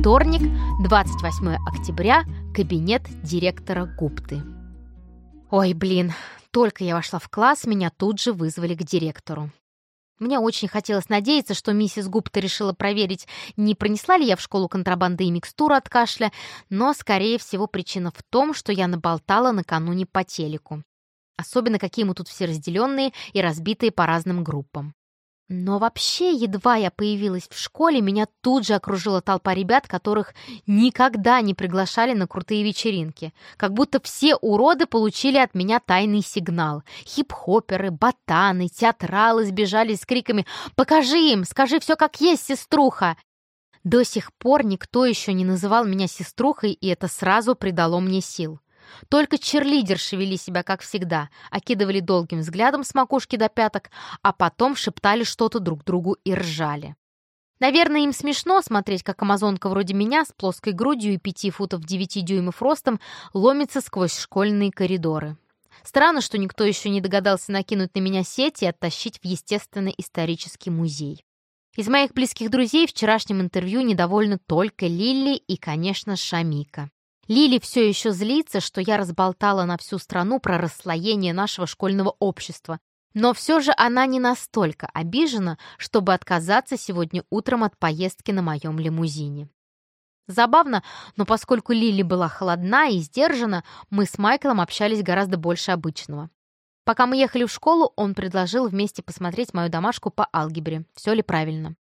Вторник, 28 октября, кабинет директора Гупты. Ой, блин, только я вошла в класс, меня тут же вызвали к директору. Мне очень хотелось надеяться, что миссис Гупта решила проверить, не пронесла ли я в школу контрабанды и микстуру от кашля, но, скорее всего, причина в том, что я наболтала накануне по телеку. Особенно какие мы тут все разделенные и разбитые по разным группам. Но вообще, едва я появилась в школе, меня тут же окружила толпа ребят, которых никогда не приглашали на крутые вечеринки. Как будто все уроды получили от меня тайный сигнал. Хип-хоперы, ботаны, театралы сбежали с криками «Покажи им! Скажи все как есть, сеструха!» До сих пор никто еще не называл меня сеструхой, и это сразу придало мне сил. Только черлидерши вели себя, как всегда, окидывали долгим взглядом с макушки до пяток, а потом шептали что-то друг другу и ржали. Наверное, им смешно смотреть, как амазонка вроде меня с плоской грудью и пяти футов девяти дюймов ростом ломится сквозь школьные коридоры. Странно, что никто еще не догадался накинуть на меня сеть и оттащить в естественно-исторический музей. Из моих близких друзей вчерашнем интервью недовольны только Лилли и, конечно, Шамика. Лили все еще злится, что я разболтала на всю страну про расслоение нашего школьного общества. Но все же она не настолько обижена, чтобы отказаться сегодня утром от поездки на моем лимузине. Забавно, но поскольку Лили была холодна и сдержана, мы с Майклом общались гораздо больше обычного. Пока мы ехали в школу, он предложил вместе посмотреть мою домашку по алгебре, все ли правильно.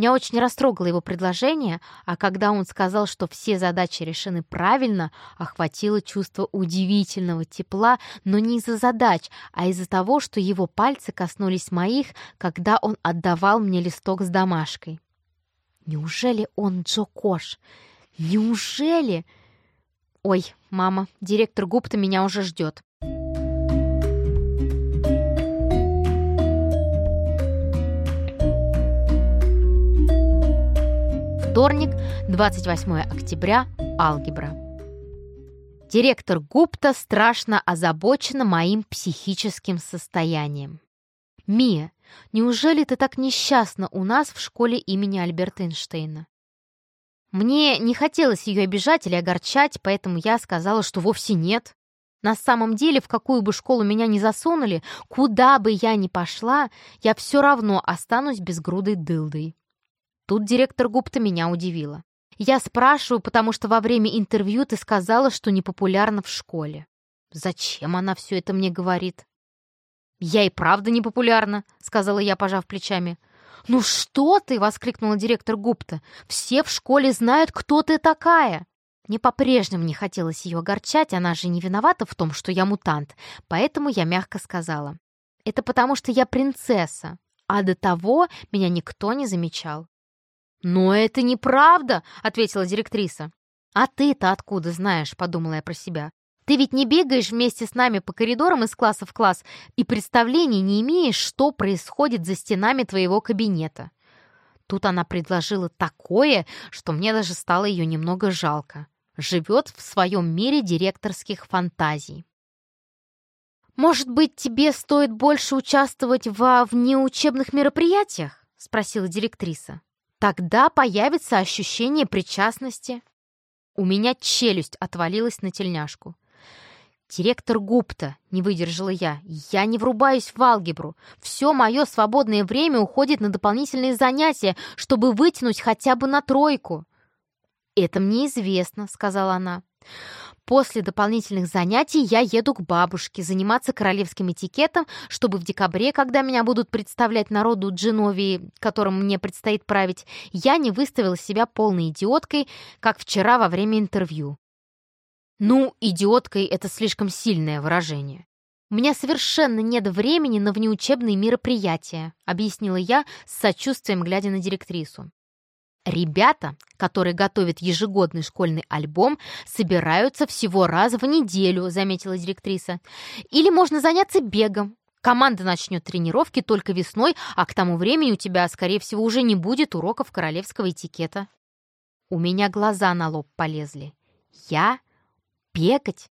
Меня очень растрогало его предложение, а когда он сказал, что все задачи решены правильно, охватило чувство удивительного тепла, но не из-за задач, а из-за того, что его пальцы коснулись моих, когда он отдавал мне листок с домашкой. Неужели он Джо Кош? Неужели? Ой, мама, директор Гупта меня уже ждет. Вторник, 28 октября, алгебра. Директор Гупта страшно озабочена моим психическим состоянием. «Мия, неужели ты так несчастна у нас в школе имени Альберта Эйнштейна?» Мне не хотелось ее обижать или огорчать, поэтому я сказала, что вовсе нет. На самом деле, в какую бы школу меня ни засунули, куда бы я ни пошла, я все равно останусь безгрудой дылдой. Тут директор Гупта меня удивила. Я спрашиваю, потому что во время интервью ты сказала, что не популярна в школе. Зачем она все это мне говорит? Я и правда не популярна, сказала я, пожав плечами. «Ну что ты!» — воскликнула директор Гупта. «Все в школе знают, кто ты такая!» Мне по-прежнему не хотелось ее огорчать, она же не виновата в том, что я мутант, поэтому я мягко сказала. «Это потому, что я принцесса, а до того меня никто не замечал». «Но это неправда», — ответила директриса. «А ты-то откуда знаешь?» — подумала я про себя. «Ты ведь не бегаешь вместе с нами по коридорам из класса в класс и представления не имеешь, что происходит за стенами твоего кабинета». Тут она предложила такое, что мне даже стало ее немного жалко. Живет в своем мире директорских фантазий. «Может быть, тебе стоит больше участвовать во внеучебных мероприятиях?» — спросила директриса. Тогда появится ощущение причастности. У меня челюсть отвалилась на тельняшку. «Директор Гупта», — не выдержала я, — «я не врубаюсь в алгебру. Все мое свободное время уходит на дополнительные занятия, чтобы вытянуть хотя бы на тройку». «Это мне известно», — сказала она. После дополнительных занятий я еду к бабушке заниматься королевским этикетом, чтобы в декабре, когда меня будут представлять народу Дженовии, которым мне предстоит править, я не выставила себя полной идиоткой, как вчера во время интервью. Ну, идиоткой — это слишком сильное выражение. «У меня совершенно нет времени на внеучебные мероприятия», объяснила я с сочувствием, глядя на директрису. Ребята, которые готовят ежегодный школьный альбом, собираются всего раз в неделю, заметила директриса. Или можно заняться бегом. Команда начнет тренировки только весной, а к тому времени у тебя, скорее всего, уже не будет уроков королевского этикета. У меня глаза на лоб полезли. Я? Бегать?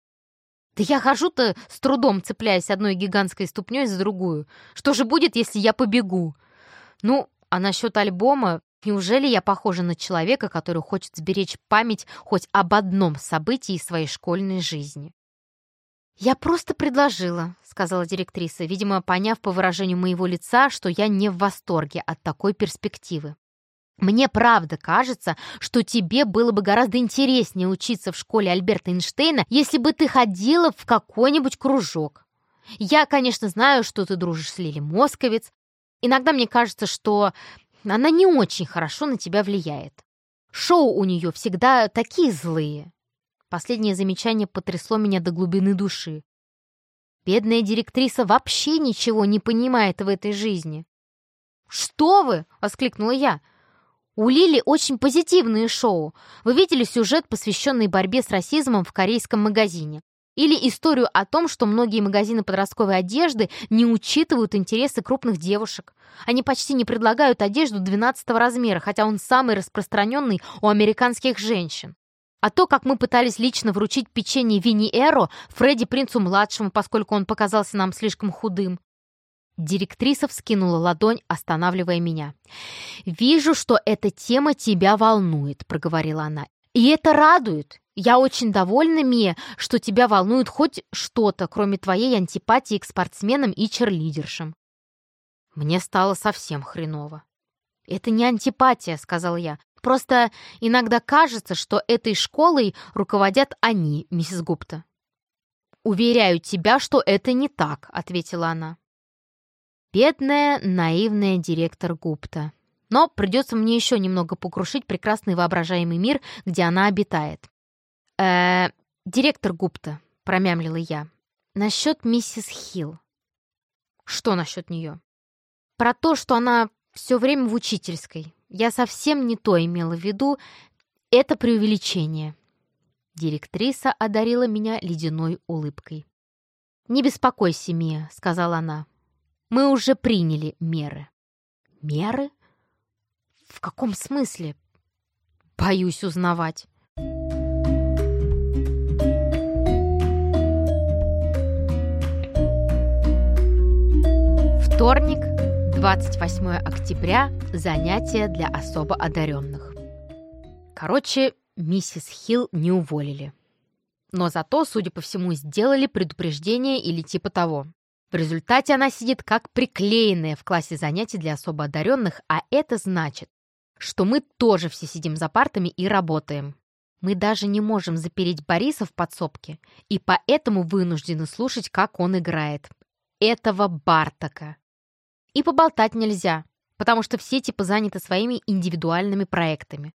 Да я хожу-то с трудом, цепляясь одной гигантской ступней за другую. Что же будет, если я побегу? Ну, а насчет альбома Неужели я похожа на человека, который хочет сберечь память хоть об одном событии своей школьной жизни? «Я просто предложила», — сказала директриса, видимо, поняв по выражению моего лица, что я не в восторге от такой перспективы. «Мне правда кажется, что тебе было бы гораздо интереснее учиться в школе Альберта Эйнштейна, если бы ты ходила в какой-нибудь кружок. Я, конечно, знаю, что ты дружишь с Лили Московец. Иногда мне кажется, что она не очень хорошо на тебя влияет. Шоу у нее всегда такие злые. Последнее замечание потрясло меня до глубины души. Бедная директриса вообще ничего не понимает в этой жизни. «Что вы!» — воскликнула я. «У Лили очень позитивные шоу. Вы видели сюжет, посвященный борьбе с расизмом в корейском магазине? Или историю о том, что многие магазины подростковой одежды не учитывают интересы крупных девушек. Они почти не предлагают одежду 12 размера, хотя он самый распространенный у американских женщин. А то, как мы пытались лично вручить печенье Винни Эро Фредди Принцу-младшему, поскольку он показался нам слишком худым. Директриса вскинула ладонь, останавливая меня. «Вижу, что эта тема тебя волнует», — проговорила она. «И это радует. Я очень довольна, Мия, что тебя волнует хоть что-то, кроме твоей антипатии к спортсменам и черлидершам. Мне стало совсем хреново. «Это не антипатия», — сказал я. «Просто иногда кажется, что этой школой руководят они, миссис Гупта». «Уверяю тебя, что это не так», — ответила она. Бедная, наивная директор Гупта. Но придется мне еще немного покрушить прекрасный воображаемый мир, где она обитает э директор Гупта», — промямлила я. «Насчет миссис Хилл». «Что насчет нее?» «Про то, что она все время в учительской. Я совсем не то имела в виду. Это преувеличение». Директриса одарила меня ледяной улыбкой. «Не беспокойся, Мия», — сказала она. «Мы уже приняли меры». «Меры? В каком смысле?» «Боюсь узнавать». Вторник, 28 октября, занятия для особо одаренных. Короче, миссис Хилл не уволили. Но зато, судя по всему, сделали предупреждение или типа того. В результате она сидит как приклеенная в классе занятий для особо одаренных, а это значит, что мы тоже все сидим за партами и работаем. Мы даже не можем запереть Бориса в подсобке, и поэтому вынуждены слушать, как он играет. Этого Бартака. И поболтать нельзя, потому что все типа заняты своими индивидуальными проектами.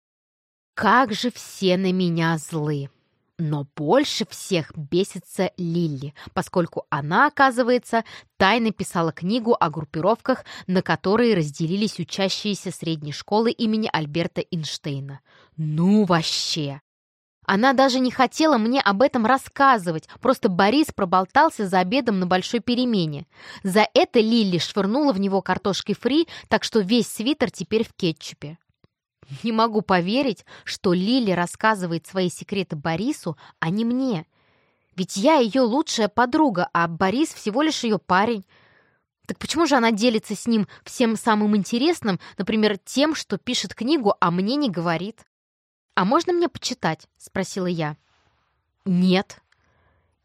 Как же все на меня злы! Но больше всех бесится Лилли, поскольку она, оказывается, тайно писала книгу о группировках, на которые разделились учащиеся средней школы имени Альберта Эйнштейна. Ну вообще! Она даже не хотела мне об этом рассказывать, просто Борис проболтался за обедом на большой перемене. За это Лили швырнула в него картошкой фри, так что весь свитер теперь в кетчупе. Не могу поверить, что Лили рассказывает свои секреты Борису, а не мне. Ведь я ее лучшая подруга, а Борис всего лишь ее парень. Так почему же она делится с ним всем самым интересным, например, тем, что пишет книгу, а мне не говорит? «А можно мне почитать?» — спросила я. «Нет».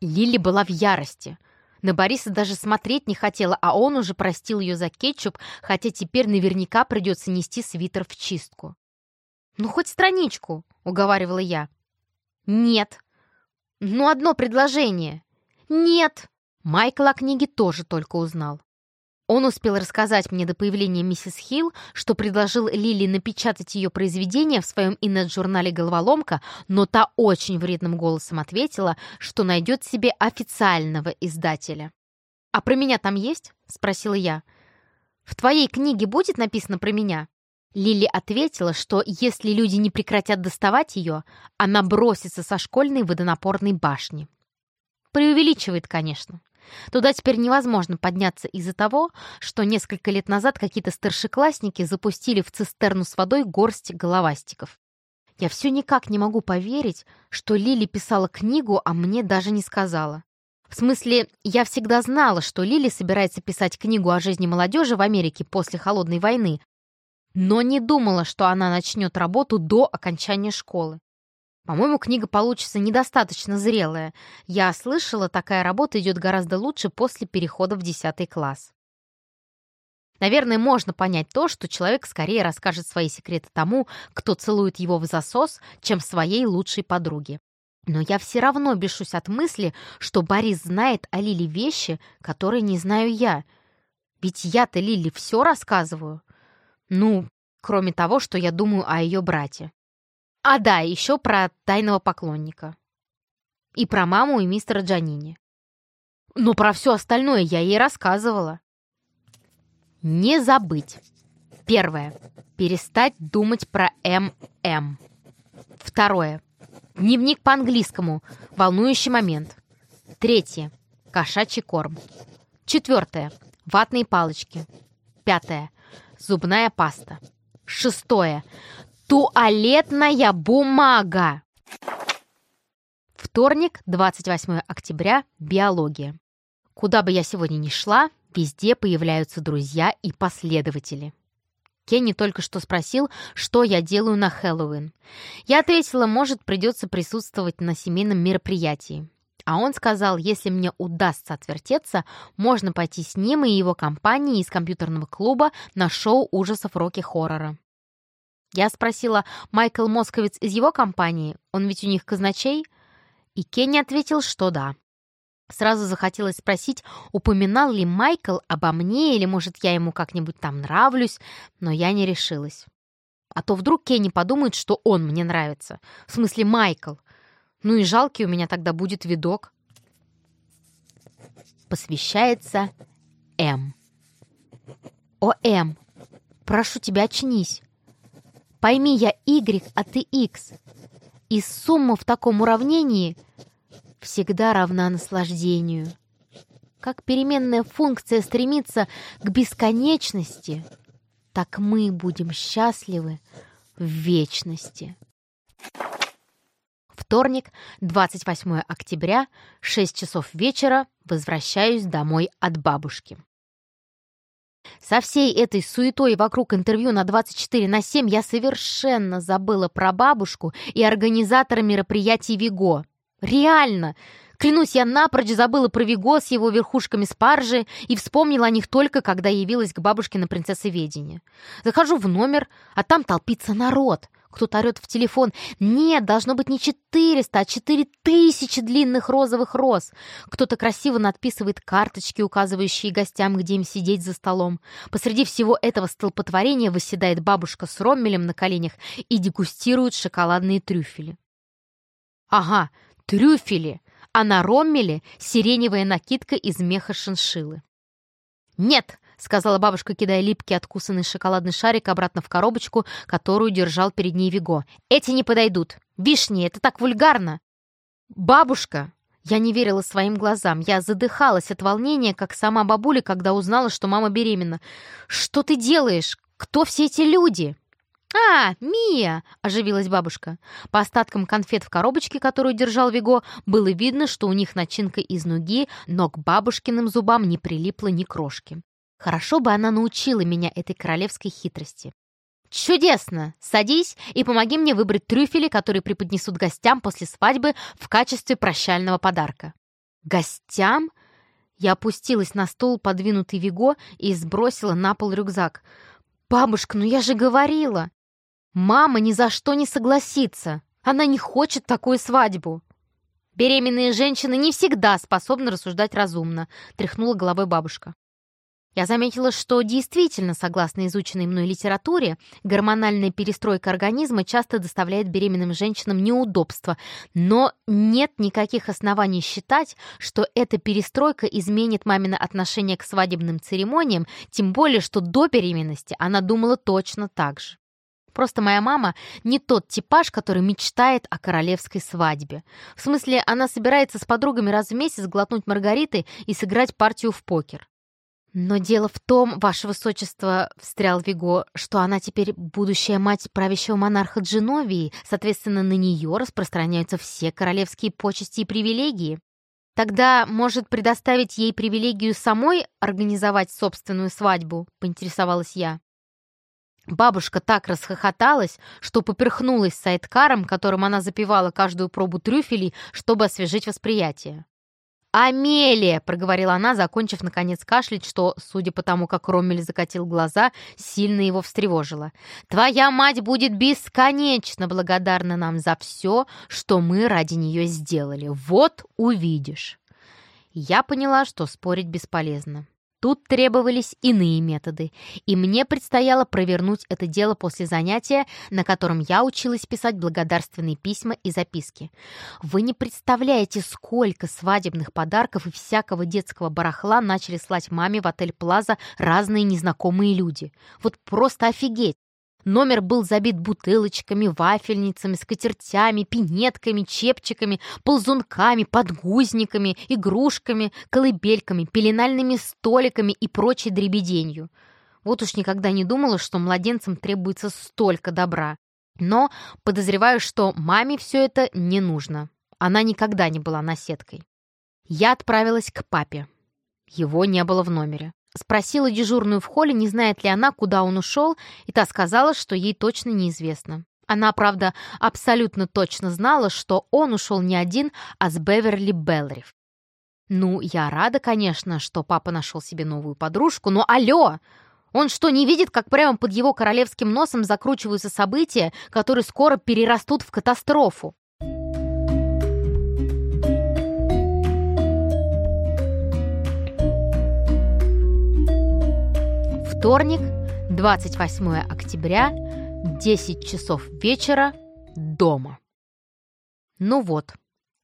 Лили была в ярости. На Бориса даже смотреть не хотела, а он уже простил ее за кетчуп, хотя теперь наверняка придется нести свитер в чистку. «Ну, хоть страничку», — уговаривала я. «Нет». «Ну, одно предложение». «Нет». Майкл о книге тоже только узнал. Он успел рассказать мне до появления миссис Хилл, что предложил Лили напечатать ее произведение в своем инет-журнале «Головоломка», но та очень вредным голосом ответила, что найдет себе официального издателя. «А про меня там есть?» — спросила я. «В твоей книге будет написано про меня?» Лили ответила, что если люди не прекратят доставать ее, она бросится со школьной водонапорной башни. Преувеличивает, конечно. Туда теперь невозможно подняться из-за того, что несколько лет назад какие-то старшеклассники запустили в цистерну с водой горсть головастиков. Я все никак не могу поверить, что Лили писала книгу, а мне даже не сказала. В смысле, я всегда знала, что Лили собирается писать книгу о жизни молодежи в Америке после Холодной войны, но не думала, что она начнет работу до окончания школы. По-моему, книга получится недостаточно зрелая. Я слышала, такая работа идет гораздо лучше после перехода в 10 класс. Наверное, можно понять то, что человек скорее расскажет свои секреты тому, кто целует его в засос, чем своей лучшей подруге. Но я все равно бешусь от мысли, что Борис знает о Лиле вещи, которые не знаю я. Ведь я-то Лиле все рассказываю. Ну, кроме того, что я думаю о ее брате. А да, еще про тайного поклонника. И про маму и мистера Джанини. Но про все остальное я ей рассказывала. Не забыть. Первое. Перестать думать про ММ. Второе. Дневник по-английскому. Волнующий момент. Третье. Кошачий корм. Четвертое. Ватные палочки. Пятое. Зубная паста. Шестое. Туалетная бумага. Вторник, 28 октября. Биология. Куда бы я сегодня ни шла, везде появляются друзья и последователи. Кенни только что спросил, что я делаю на Хэллоуин. Я ответила, может, придется присутствовать на семейном мероприятии. А он сказал, если мне удастся отвертеться, можно пойти с ним и его компанией из компьютерного клуба на шоу ужасов роки-хоррора. Я спросила, Майкл Московец из его компании? Он ведь у них казначей? И Кенни ответил, что да. Сразу захотелось спросить, упоминал ли Майкл обо мне, или, может, я ему как-нибудь там нравлюсь, но я не решилась. А то вдруг Кенни подумает, что он мне нравится. В смысле, Майкл. Ну и жалкий у меня тогда будет видок. Посвящается М. О, М, прошу тебя, очнись. Пойми, я Y, а ты X. И сумма в таком уравнении — всегда равна наслаждению. Как переменная функция стремится к бесконечности, так мы будем счастливы в вечности. Вторник, 28 октября, 6 часов вечера, возвращаюсь домой от бабушки. Со всей этой суетой вокруг интервью на 24 на 7 я совершенно забыла про бабушку и организатора мероприятий «Виго». Реально! Клянусь, я напрочь забыла про Виго с его верхушками спаржи и вспомнила о них только, когда явилась к бабушке на принцессоведение. Захожу в номер, а там толпится народ. Кто-то орет в телефон. Нет, должно быть не 400, а 4000 длинных розовых роз. Кто-то красиво надписывает карточки, указывающие гостям, где им сидеть за столом. Посреди всего этого столпотворения восседает бабушка с роммелем на коленях и дегустирует шоколадные трюфели. Ага, трюфели, а на роммеле сиреневая накидка из меха шиншиллы. «Нет!» — сказала бабушка, кидая липкий откусанный шоколадный шарик обратно в коробочку, которую держал перед ней Виго. «Эти не подойдут! Вишни, это так вульгарно!» «Бабушка!» Я не верила своим глазам. Я задыхалась от волнения, как сама бабуля, когда узнала, что мама беременна. «Что ты делаешь? Кто все эти люди?» «А, Мия!» — оживилась бабушка. По остаткам конфет в коробочке, которую держал Виго, было видно, что у них начинка из нуги, но к бабушкиным зубам не прилипло ни крошки. Хорошо бы она научила меня этой королевской хитрости. «Чудесно! Садись и помоги мне выбрать трюфели, которые преподнесут гостям после свадьбы в качестве прощального подарка». «Гостям?» Я опустилась на стул, подвинутый Виго, и сбросила на пол рюкзак. «Бабушка, ну я же говорила!» Мама ни за что не согласится. Она не хочет такую свадьбу. Беременные женщины не всегда способны рассуждать разумно, тряхнула головой бабушка. Я заметила, что действительно, согласно изученной мной литературе, гормональная перестройка организма часто доставляет беременным женщинам неудобства, но нет никаких оснований считать, что эта перестройка изменит мамино отношение к свадебным церемониям, тем более, что до беременности она думала точно так же. Просто моя мама не тот типаж, который мечтает о королевской свадьбе. В смысле, она собирается с подругами раз в месяц глотнуть маргариты и сыграть партию в покер. «Но дело в том, ваше высочество, — встрял Виго, — что она теперь будущая мать правящего монарха Дженовии, соответственно, на нее распространяются все королевские почести и привилегии. Тогда, может, предоставить ей привилегию самой организовать собственную свадьбу?» — поинтересовалась я. Бабушка так расхохоталась, что поперхнулась сайдкаром, которым она запивала каждую пробу трюфелей, чтобы освежить восприятие. «Амелия!» — проговорила она, закончив, наконец, кашлять, что, судя по тому, как Роммель закатил глаза, сильно его встревожило. «Твоя мать будет бесконечно благодарна нам за все, что мы ради нее сделали. Вот увидишь!» Я поняла, что спорить бесполезно. Тут требовались иные методы, и мне предстояло провернуть это дело после занятия, на котором я училась писать благодарственные письма и записки. Вы не представляете, сколько свадебных подарков и всякого детского барахла начали слать маме в отель «Плаза» разные незнакомые люди. Вот просто офигеть! Номер был забит бутылочками, вафельницами, скатертями, пинетками, чепчиками, ползунками, подгузниками, игрушками, колыбельками, пеленальными столиками и прочей дребеденью. Вот уж никогда не думала, что младенцам требуется столько добра. Но подозреваю, что маме все это не нужно. Она никогда не была наседкой. Я отправилась к папе. Его не было в номере. Спросила дежурную в холле, не знает ли она, куда он ушел, и та сказала, что ей точно неизвестно. Она, правда, абсолютно точно знала, что он ушел не один, а с Беверли Белриф. Ну, я рада, конечно, что папа нашел себе новую подружку, но алло! Он что, не видит, как прямо под его королевским носом закручиваются события, которые скоро перерастут в катастрофу? Вторник, 28 октября, 10 часов вечера, дома. Ну вот,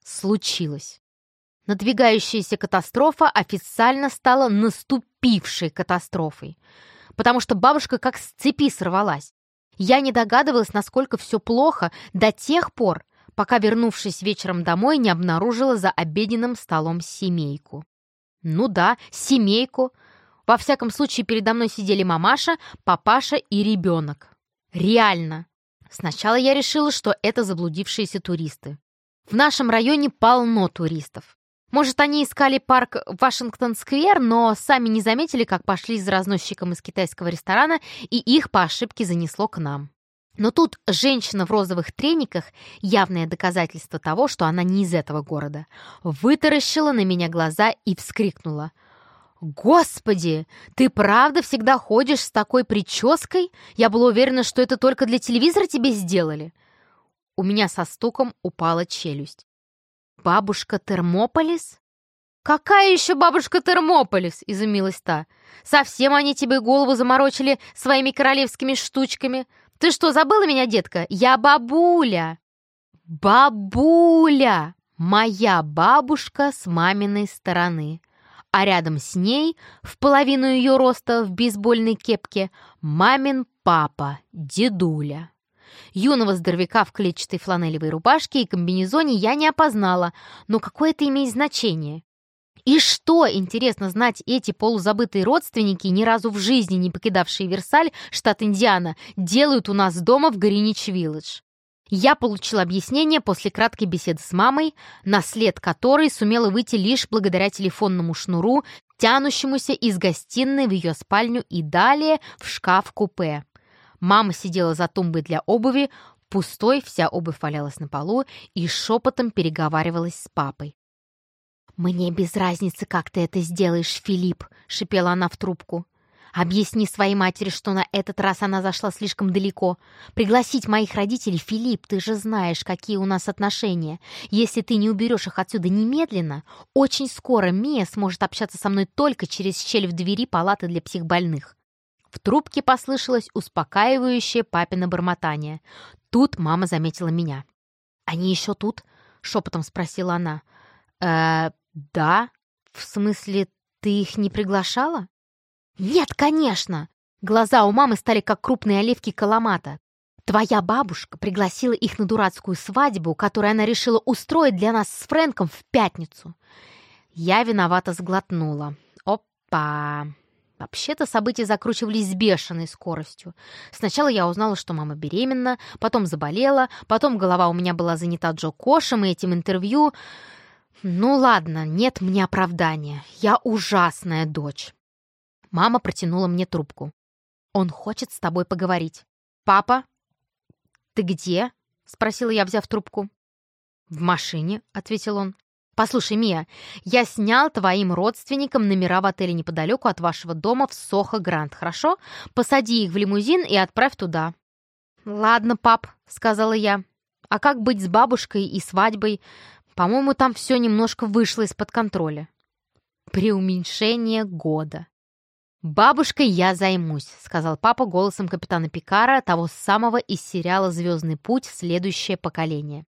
случилось. Надвигающаяся катастрофа официально стала наступившей катастрофой, потому что бабушка как с цепи сорвалась. Я не догадывалась, насколько все плохо до тех пор, пока, вернувшись вечером домой, не обнаружила за обеденным столом семейку. Ну да, семейку, во всяком случае, передо мной сидели мамаша, папаша и ребенок. Реально. Сначала я решила, что это заблудившиеся туристы. В нашем районе полно туристов. Может, они искали парк Вашингтон-сквер, но сами не заметили, как пошли за разносчиком из китайского ресторана, и их по ошибке занесло к нам. Но тут женщина в розовых трениках, явное доказательство того, что она не из этого города, вытаращила на меня глаза и вскрикнула — «Господи, ты правда всегда ходишь с такой прической? Я была уверена, что это только для телевизора тебе сделали». У меня со стуком упала челюсть. «Бабушка Термополис?» «Какая еще бабушка Термополис?» — изумилась та. «Совсем они тебе голову заморочили своими королевскими штучками. Ты что, забыла меня, детка? Я бабуля!» «Бабуля! Моя бабушка с маминой стороны!» А рядом с ней, в половину ее роста в бейсбольной кепке, мамин папа, дедуля. Юного здоровяка в клетчатой фланелевой рубашке и комбинезоне я не опознала, но какое это имеет значение? И что, интересно знать, эти полузабытые родственники, ни разу в жизни не покидавшие Версаль, штат Индиана, делают у нас дома в Гринич-Виллидж? Я получила объяснение после краткой беседы с мамой, на след которой сумела выйти лишь благодаря телефонному шнуру, тянущемуся из гостиной в ее спальню и далее в шкаф-купе. Мама сидела за тумбой для обуви, пустой, вся обувь валялась на полу и шепотом переговаривалась с папой. «Мне без разницы, как ты это сделаешь, Филипп», — шипела она в трубку. Объясни своей матери, что на этот раз она зашла слишком далеко. Пригласить моих родителей, Филипп, ты же знаешь, какие у нас отношения. Если ты не уберешь их отсюда немедленно, очень скоро Мия сможет общаться со мной только через щель в двери палаты для психбольных». В трубке послышалось успокаивающее папино бормотание. Тут мама заметила меня. «Они еще тут?» — шепотом спросила она. «Э, да. В смысле, ты их не приглашала?» «Нет, конечно!» Глаза у мамы стали как крупные оливки каламата. «Твоя бабушка пригласила их на дурацкую свадьбу, которую она решила устроить для нас с Фрэнком в пятницу». Я виновато сглотнула. «Опа!» Вообще-то события закручивались с бешеной скоростью. Сначала я узнала, что мама беременна, потом заболела, потом голова у меня была занята Джо Кошем и этим интервью. Ну ладно, нет мне оправдания. Я ужасная дочь. Мама протянула мне трубку. Он хочет с тобой поговорить. Папа, ты где?» — спросила я, взяв трубку. «В машине», — ответил он. «Послушай, Мия, я снял твоим родственникам номера в отеле неподалеку от вашего дома в Сохо-Гранд, хорошо? Посади их в лимузин и отправь туда». «Ладно, пап», — сказала я. «А как быть с бабушкой и свадьбой? По-моему, там все немножко вышло из-под контроля». «Преуменьшение года». «Бабушкой я займусь», — сказал папа голосом капитана Пикара, того самого из сериала «Звездный путь. Следующее поколение».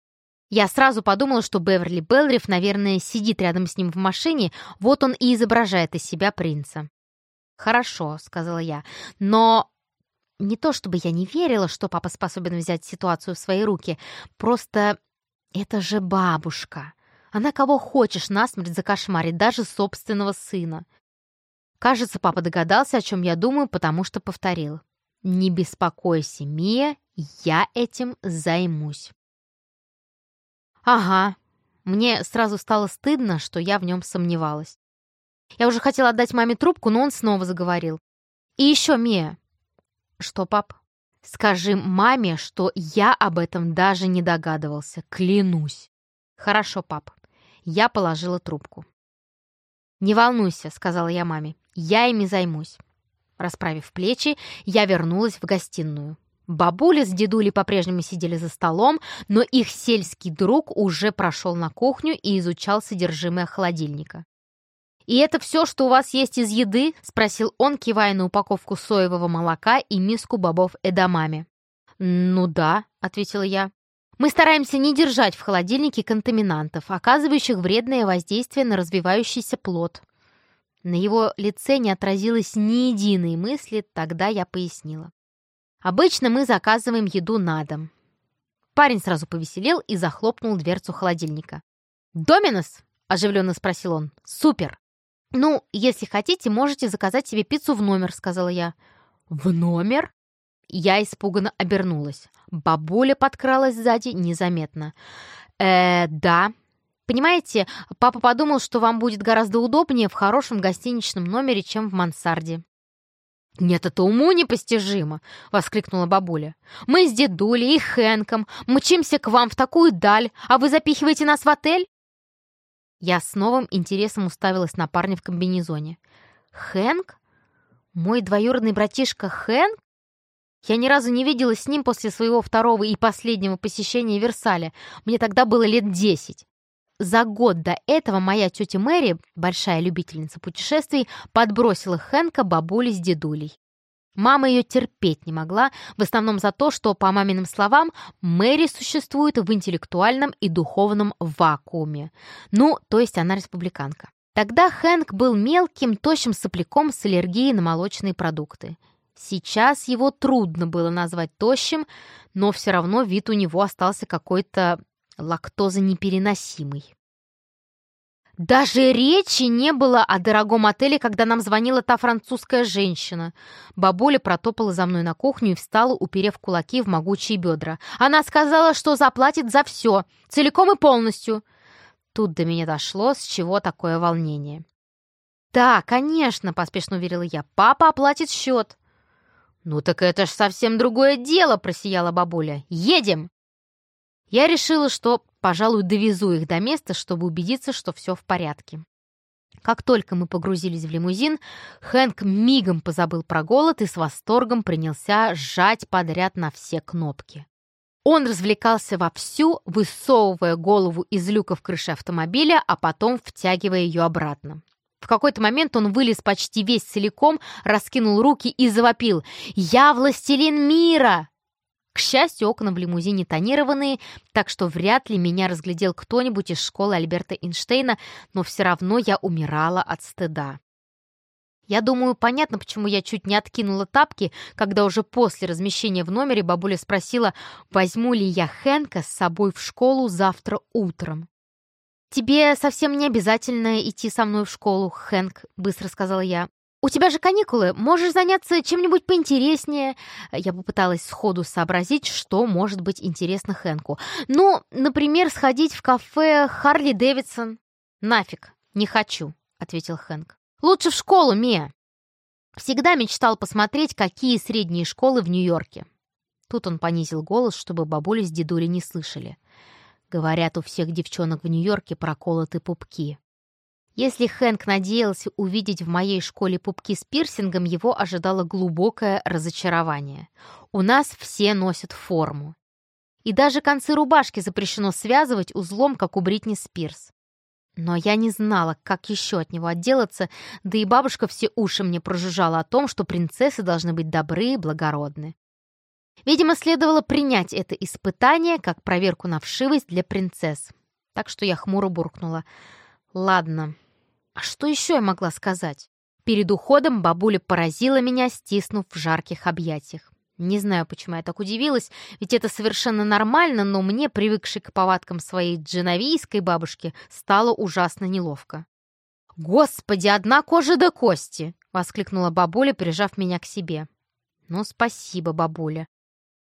Я сразу подумала, что Беверли Белриф, наверное, сидит рядом с ним в машине, вот он и изображает из себя принца. «Хорошо», — сказала я, — «но...» Не то чтобы я не верила, что папа способен взять ситуацию в свои руки, просто это же бабушка. Она кого хочешь насмерть закошмарит, даже собственного сына. Кажется, папа догадался, о чем я думаю, потому что повторил. «Не беспокойся, Мия, я этим займусь». «Ага». Мне сразу стало стыдно, что я в нем сомневалась. Я уже хотела отдать маме трубку, но он снова заговорил. «И еще, Мия». «Что, пап?» «Скажи маме, что я об этом даже не догадывался, клянусь». «Хорошо, пап». Я положила трубку. «Не волнуйся», — сказала я маме, — «я ими займусь». Расправив плечи, я вернулась в гостиную. Бабуля с дедулей по-прежнему сидели за столом, но их сельский друг уже прошел на кухню и изучал содержимое холодильника. «И это все, что у вас есть из еды?» — спросил он, кивая на упаковку соевого молока и миску бобов эдамами. «Ну да», — ответила я. «Мы стараемся не держать в холодильнике контаминантов, оказывающих вредное воздействие на развивающийся плод». На его лице не отразилось ни единой мысли, тогда я пояснила. Обычно мы заказываем еду на дом. Парень сразу повеселел и захлопнул дверцу холодильника. «Доминос?» – оживленно спросил он. «Супер!» «Ну, если хотите, можете заказать себе пиццу в номер», – сказала я. «В номер?» Я испуганно обернулась. Бабуля подкралась сзади незаметно. «Э, да. Понимаете, папа подумал, что вам будет гораздо удобнее в хорошем гостиничном номере, чем в мансарде. «Нет, это уму непостижимо!» — воскликнула бабуля. «Мы с дедулей и Хэнком мчимся к вам в такую даль, а вы запихиваете нас в отель?» Я с новым интересом уставилась на парня в комбинезоне. «Хэнк? Мой двоюродный братишка Хэнк? Я ни разу не видела с ним после своего второго и последнего посещения Версаля. Мне тогда было лет десять. За год до этого моя тетя Мэри, большая любительница путешествий, подбросила Хэнка бабуле с дедулей. Мама ее терпеть не могла, в основном за то, что, по маминым словам, Мэри существует в интеллектуальном и духовном вакууме. Ну, то есть она республиканка. Тогда Хэнк был мелким, тощим сопляком с аллергией на молочные продукты. Сейчас его трудно было назвать тощим, но все равно вид у него остался какой-то лактозонепереносимый. Даже речи не было о дорогом отеле, когда нам звонила та французская женщина. Бабуля протопала за мной на кухню и встала, уперев кулаки в могучие бедра. Она сказала, что заплатит за все, целиком и полностью. Тут до меня дошло, с чего такое волнение. «Да, конечно», — поспешно уверила я, — «папа оплатит счет». «Ну так это ж совсем другое дело», — просияла бабуля. «Едем!» Я решила, что, пожалуй, довезу их до места, чтобы убедиться, что все в порядке. Как только мы погрузились в лимузин, Хэнк мигом позабыл про голод и с восторгом принялся сжать подряд на все кнопки. Он развлекался вовсю, высовывая голову из люка в крыше автомобиля, а потом втягивая ее обратно. В какой-то момент он вылез почти весь целиком, раскинул руки и завопил «Я властелин мира!» К счастью, окна в лимузине тонированные, так что вряд ли меня разглядел кто-нибудь из школы Альберта Эйнштейна, но все равно я умирала от стыда. Я думаю, понятно, почему я чуть не откинула тапки, когда уже после размещения в номере бабуля спросила, возьму ли я Хэнка с собой в школу завтра утром. «Тебе совсем не обязательно идти со мной в школу, Хэнк», — быстро сказала я. «У тебя же каникулы, можешь заняться чем-нибудь поинтереснее». Я попыталась сходу сообразить, что может быть интересно Хэнку. «Ну, например, сходить в кафе Харли Дэвидсон». «Нафиг, не хочу», — ответил Хэнк. «Лучше в школу, Мия». Всегда мечтал посмотреть, какие средние школы в Нью-Йорке. Тут он понизил голос, чтобы бабули с дедулей не слышали. Говорят, у всех девчонок в Нью-Йорке проколоты пупки. Если Хэнк надеялся увидеть в моей школе пупки с пирсингом, его ожидало глубокое разочарование. У нас все носят форму. И даже концы рубашки запрещено связывать узлом, как у Бритни Спирс. Но я не знала, как еще от него отделаться, да и бабушка все уши мне прожужжала о том, что принцессы должны быть добры и благородны. Видимо, следовало принять это испытание как проверку на вшивость для принцесс. Так что я хмуро буркнула. «Ладно. А что еще я могла сказать?» Перед уходом бабуля поразила меня, стиснув в жарких объятиях. Не знаю, почему я так удивилась, ведь это совершенно нормально, но мне, привыкшей к повадкам своей дженовийской бабушки, стало ужасно неловко. «Господи, одна кожа до кости!» — воскликнула бабуля, прижав меня к себе. «Ну, спасибо, бабуля».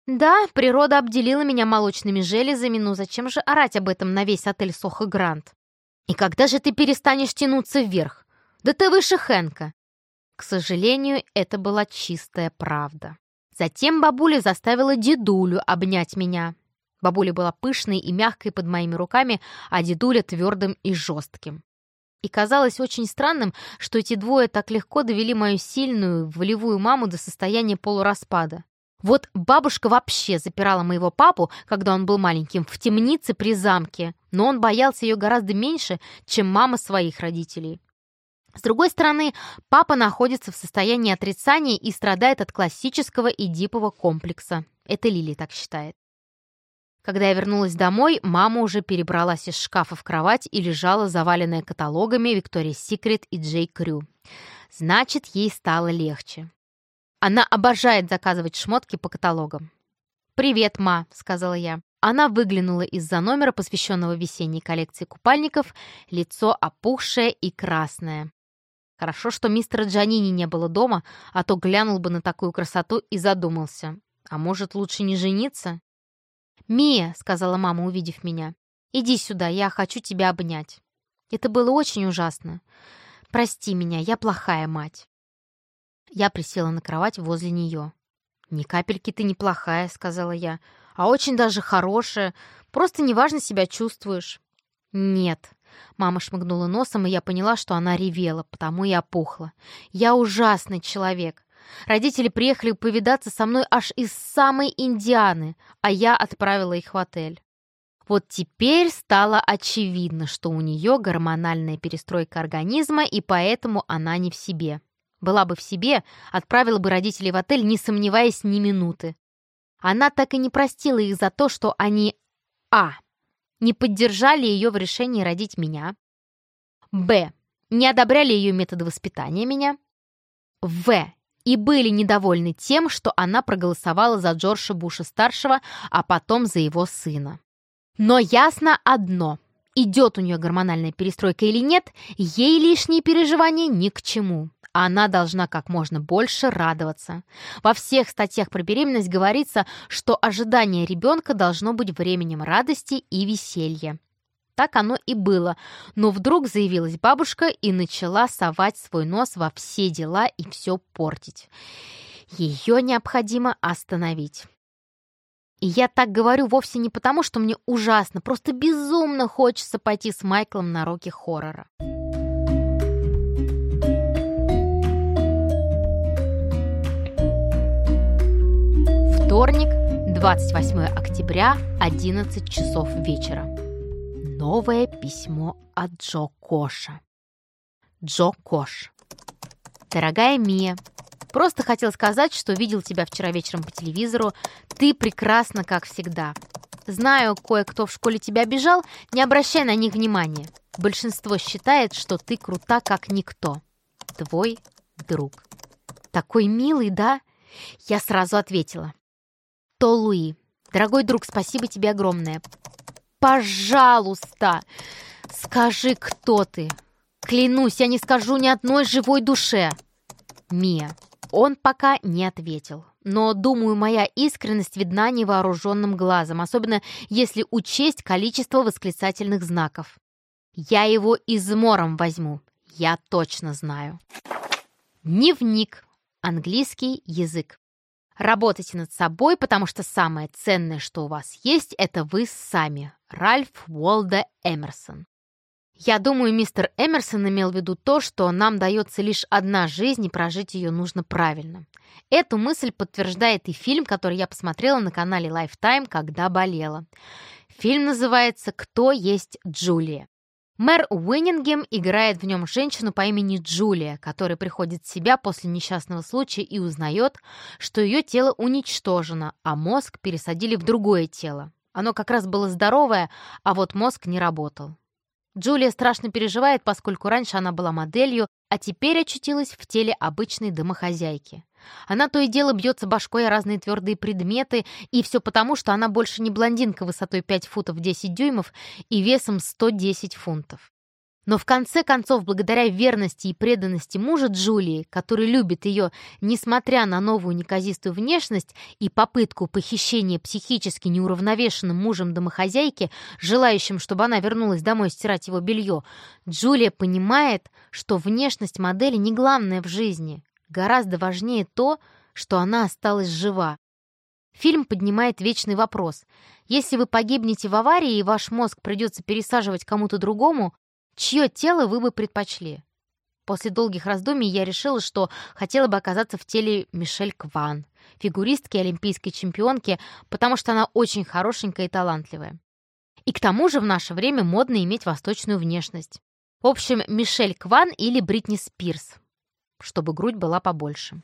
«Да, природа обделила меня молочными железами, но зачем же орать об этом на весь отель Сохо Гранд? И когда же ты перестанешь тянуться вверх? Да ты выше Хэнка!» К сожалению, это была чистая правда. Затем бабуля заставила дедулю обнять меня. Бабуля была пышной и мягкой под моими руками, а дедуля твердым и жестким. И казалось очень странным, что эти двое так легко довели мою сильную, волевую маму до состояния полураспада. Вот бабушка вообще запирала моего папу, когда он был маленьким, в темнице при замке, но он боялся ее гораздо меньше, чем мама своих родителей. С другой стороны, папа находится в состоянии отрицания и страдает от классического эдипового комплекса. Это Лили так считает. Когда я вернулась домой, мама уже перебралась из шкафа в кровать и лежала заваленная каталогами Виктория Секрет и Джей Крю. Значит, ей стало легче. Она обожает заказывать шмотки по каталогам. «Привет, ма», — сказала я. Она выглянула из-за номера, посвященного весенней коллекции купальников, лицо опухшее и красное. Хорошо, что мистера Джанини не было дома, а то глянул бы на такую красоту и задумался. А может, лучше не жениться? «Мия», — сказала мама, увидев меня, — «иди сюда, я хочу тебя обнять». Это было очень ужасно. «Прости меня, я плохая мать». Я присела на кровать возле нее. «Ни капельки ты не плохая», — сказала я, — «а очень даже хорошая. Просто неважно себя чувствуешь». «Нет», Мама шмыгнула носом, и я поняла, что она ревела, потому и опухла. «Я ужасный человек. Родители приехали повидаться со мной аж из самой Индианы, а я отправила их в отель. Вот теперь стало очевидно, что у нее гормональная перестройка организма, и поэтому она не в себе. Была бы в себе, отправила бы родителей в отель, не сомневаясь ни минуты. Она так и не простила их за то, что они А не поддержали ее в решении родить меня. Б. Не одобряли ее методы воспитания меня. В. И были недовольны тем, что она проголосовала за Джорджа Буша-старшего, а потом за его сына. Но ясно одно. Идет у нее гормональная перестройка или нет, ей лишние переживания ни к чему. Она должна как можно больше радоваться. Во всех статьях про беременность говорится, что ожидание ребенка должно быть временем радости и веселья. Так оно и было, но вдруг заявилась бабушка и начала совать свой нос во все дела и все портить. Ее необходимо остановить. И я так говорю вовсе не потому, что мне ужасно, просто безумно хочется пойти с Майклом на роки хоррора. Вторник, 28 октября, 11 часов вечера. Новое письмо от Джо Коша. Джо Кош. Дорогая Мия, просто хотел сказать, что видел тебя вчера вечером по телевизору. Ты прекрасна, как всегда. Знаю, кое-кто в школе тебя обижал, не обращай на них внимания. Большинство считает, что ты крута, как никто. Твой друг. Такой милый, да? Я сразу ответила. То Луи. Дорогой друг, спасибо тебе огромное. Пожалуйста, скажи, кто ты. Клянусь, я не скажу ни одной живой душе. Мия. Он пока не ответил. Но, думаю, моя искренность видна невооруженным глазом, особенно если учесть количество восклицательных знаков. Я его измором возьму, я точно знаю. Дневник английский язык. Работайте над собой, потому что самое ценное, что у вас есть, это вы сами. Ральф Уолда Эмерсон. Я думаю, мистер Эмерсон имел в виду то, что нам дается лишь одна жизнь, и прожить ее нужно правильно. Эту мысль подтверждает и фильм, который я посмотрела на канале Lifetime, когда болела. Фильм называется «Кто есть Джулия?». Мэр Уиннингем играет в нем женщину по имени Джулия, которая приходит в себя после несчастного случая и узнает, что ее тело уничтожено, а мозг пересадили в другое тело. Оно как раз было здоровое, а вот мозг не работал. Джулия страшно переживает, поскольку раньше она была моделью, а теперь очутилась в теле обычной домохозяйки. Она то и дело бьется башкой о разные твердые предметы, и все потому, что она больше не блондинка высотой 5 футов 10 дюймов и весом 110 фунтов. Но в конце концов, благодаря верности и преданности мужа Джулии, который любит ее, несмотря на новую неказистую внешность и попытку похищения психически неуравновешенным мужем домохозяйки, желающим, чтобы она вернулась домой стирать его белье, Джулия понимает, что внешность модели не главное в жизни. Гораздо важнее то, что она осталась жива. Фильм поднимает вечный вопрос. Если вы погибнете в аварии и ваш мозг придется пересаживать кому-то другому, Чье тело вы бы предпочли? После долгих раздумий я решила, что хотела бы оказаться в теле Мишель Кван, фигуристки олимпийской чемпионки, потому что она очень хорошенькая и талантливая. И к тому же в наше время модно иметь восточную внешность. В общем, Мишель Кван или Бритни Спирс, чтобы грудь была побольше.